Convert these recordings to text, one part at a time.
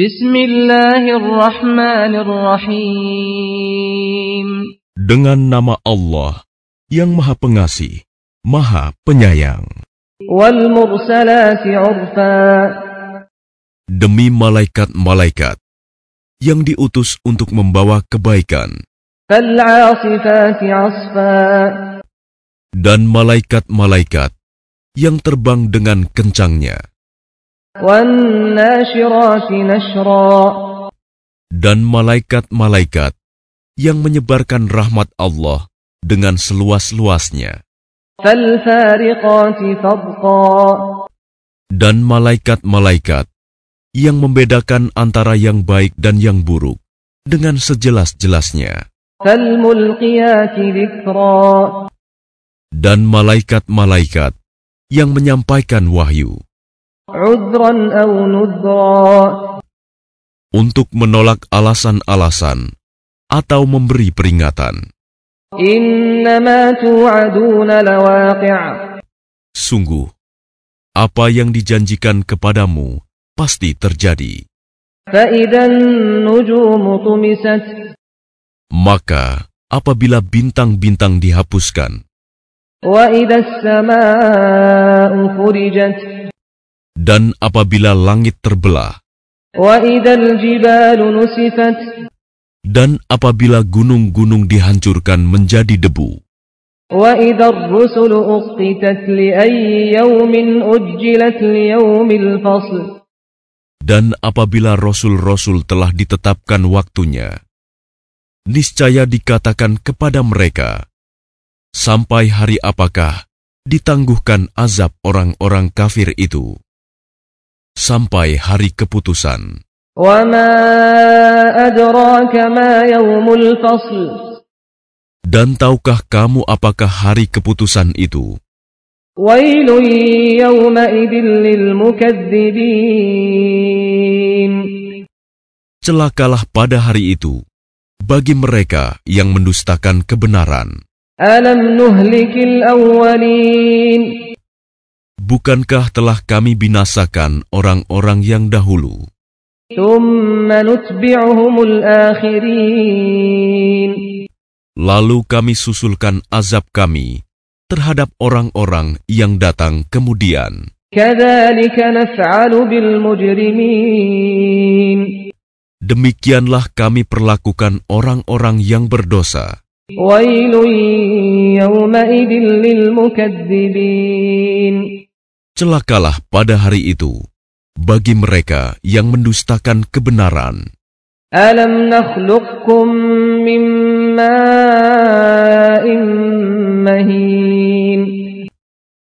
Bismillahirrahmanirrahim. Dengan nama Allah yang Maha Pengasih, Maha Penyayang. Demi malaikat-malaikat yang diutus untuk membawa kebaikan. Dan malaikat-malaikat yang terbang dengan kencangnya. Dan malaikat-malaikat yang menyebarkan rahmat Allah dengan seluas-luasnya. Dan malaikat-malaikat yang membedakan antara yang baik dan yang buruk dengan sejelas-jelasnya. Dan malaikat-malaikat yang menyampaikan wahyu. Untuk menolak alasan-alasan atau memberi peringatan. Sungguh, apa yang dijanjikan kepadamu pasti terjadi. Maka, apabila bintang-bintang dihapuskan, dan apabila langit terbelah, dan apabila gunung-gunung dihancurkan menjadi debu, dan apabila rasul-rasul telah ditetapkan waktunya, niscaya dikatakan kepada mereka, sampai hari apakah ditangguhkan azab orang-orang kafir itu sampai hari keputusan. Dan tahukah kamu apakah hari keputusan itu? Celakalah pada hari itu bagi mereka yang mendustakan kebenaran. Bukankah telah kami binasakan orang-orang yang dahulu? Lalu kami susulkan azab kami terhadap orang-orang yang datang kemudian. Demikianlah kami perlakukan orang-orang yang berdosa. Wailun yawma'idin lil celakalah pada hari itu bagi mereka yang mendustakan kebenaran. Alam nakhluqkum.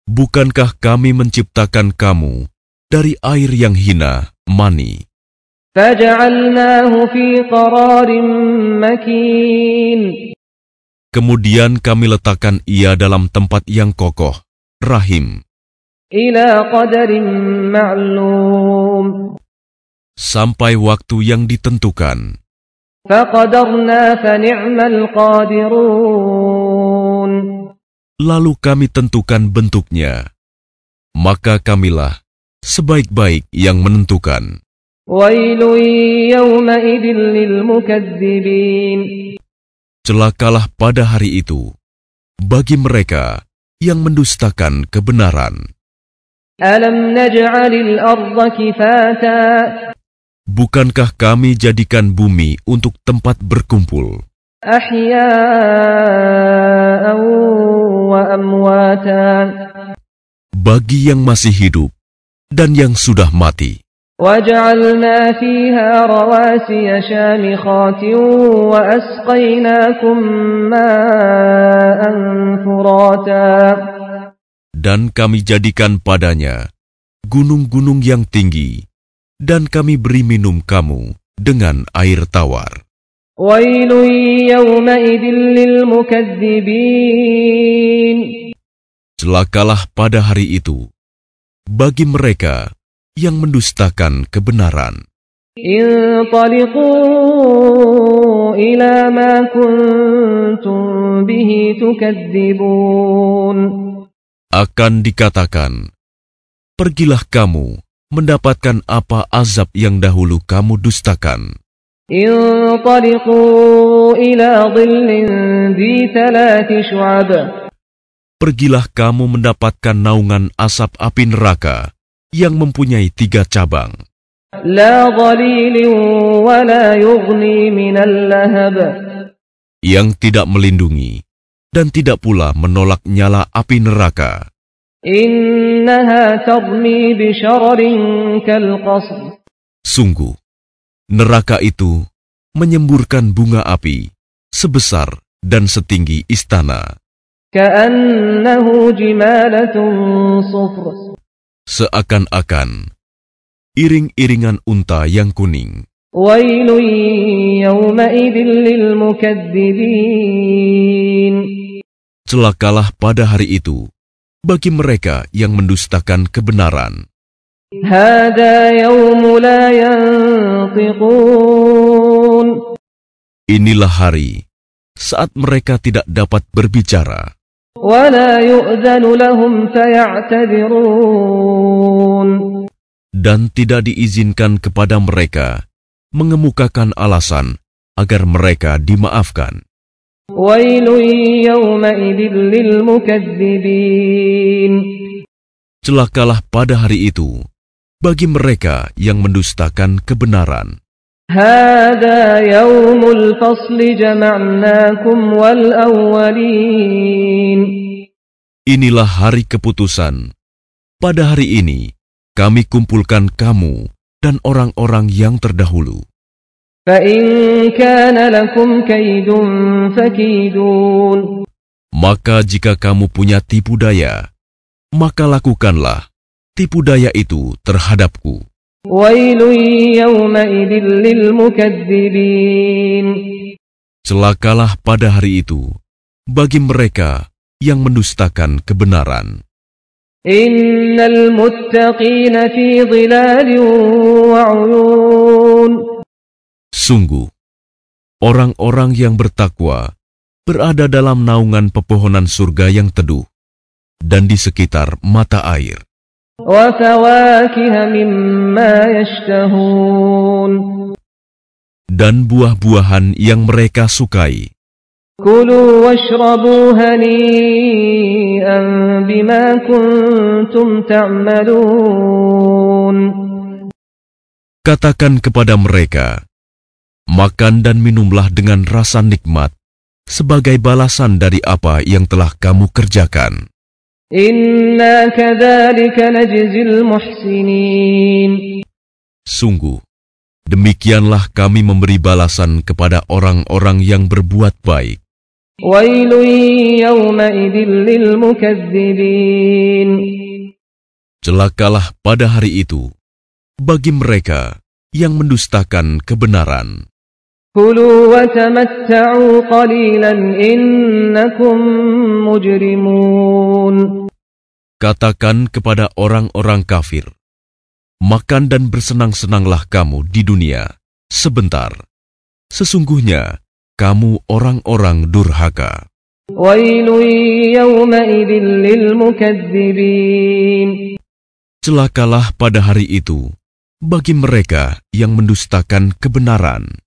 Bukankah kami menciptakan kamu dari air yang hina, mani? Faj'alnahu fi qararin. Kemudian kami letakkan ia dalam tempat yang kokoh, rahim ila qadarin ma'lum. Sampai waktu yang ditentukan. Faqadarna fani'mal qadirun. Lalu kami tentukan bentuknya. Maka kamilah sebaik-baik yang menentukan. Celakalah pada hari itu bagi mereka yang mendustakan kebenaran. ألم نجعل الأرض كفاتا Bukankah kami jadikan bumi untuk tempat berkumpul, أحياء وأمواتا bagi yang masih hidup dan yang sudah mati? وجعلنا فيها رواسي شامخات وأسقيناكم ماء فراتا dan kami jadikan padanya gunung-gunung yang tinggi, dan kami beri minum kamu dengan air tawar. Celakalah pada hari itu bagi mereka yang mendustakan kebenaran akan dikatakan, Pergilah kamu mendapatkan apa azab yang dahulu kamu dustakan. Pergilah kamu mendapatkan naungan asap api neraka yang mempunyai tiga cabang. Yang tidak melindungi, dan tidak pula menolak nyala api neraka. Sungguh, neraka itu menyemburkan bunga api sebesar dan setinggi istana. Seakan-akan iring-iringan unta yang kuning. ويل يومئذ للمكذبين Celakalah pada hari itu bagi mereka yang mendustakan kebenaran. هذا يوم لا ينطقون Inilah hari saat mereka tidak dapat berbicara ولا يؤذن لهم فيعتذرون dan tidak diizinkan kepada mereka mengemukakan alasan agar mereka dimaafkan. ويل يومئذ للمكذبين Celakalah pada hari itu bagi mereka yang mendustakan kebenaran. هذا يوم الفصل جمعناكم والأولين Inilah hari keputusan. Pada hari ini, kami kumpulkan kamu dan orang-orang yang terdahulu. Maka jika kamu punya tipu daya, maka lakukanlah tipu daya itu terhadapku. Celakalah pada hari itu bagi mereka yang mendustakan kebenaran. Innal muttaqina fi dhilalin. Sungguh, orang-orang yang bertakwa berada dalam naungan pepohonan surga yang teduh dan di sekitar mata air. Dan buah-buahan yang mereka sukai. Kulu washrabu hani'an bima kuntum ta'malun. Katakan kepada mereka, makan dan minumlah dengan rasa nikmat sebagai balasan dari apa yang telah kamu kerjakan. Inna kadzalika najzil muhsinin. Sungguh, demikianlah kami memberi balasan kepada orang-orang yang berbuat baik. Celakalah pada hari itu bagi mereka yang mendustakan kebenaran. Katakan kepada orang-orang kafir, makan dan bersenang-senanglah kamu di dunia sebentar. Sesungguhnya, kamu orang-orang durhaka. Celakalah pada hari itu bagi mereka yang mendustakan kebenaran.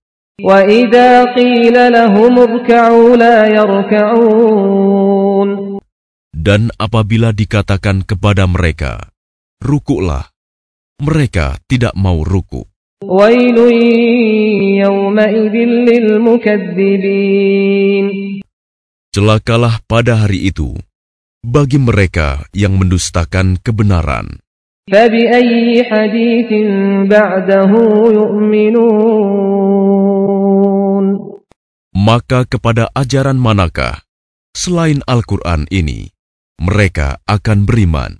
Dan apabila dikatakan kepada mereka, rukuklah, mereka tidak mau rukuk. Celakalah pada hari itu bagi mereka yang mendustakan kebenaran. Maka kepada ajaran manakah selain Al-Quran ini mereka akan beriman?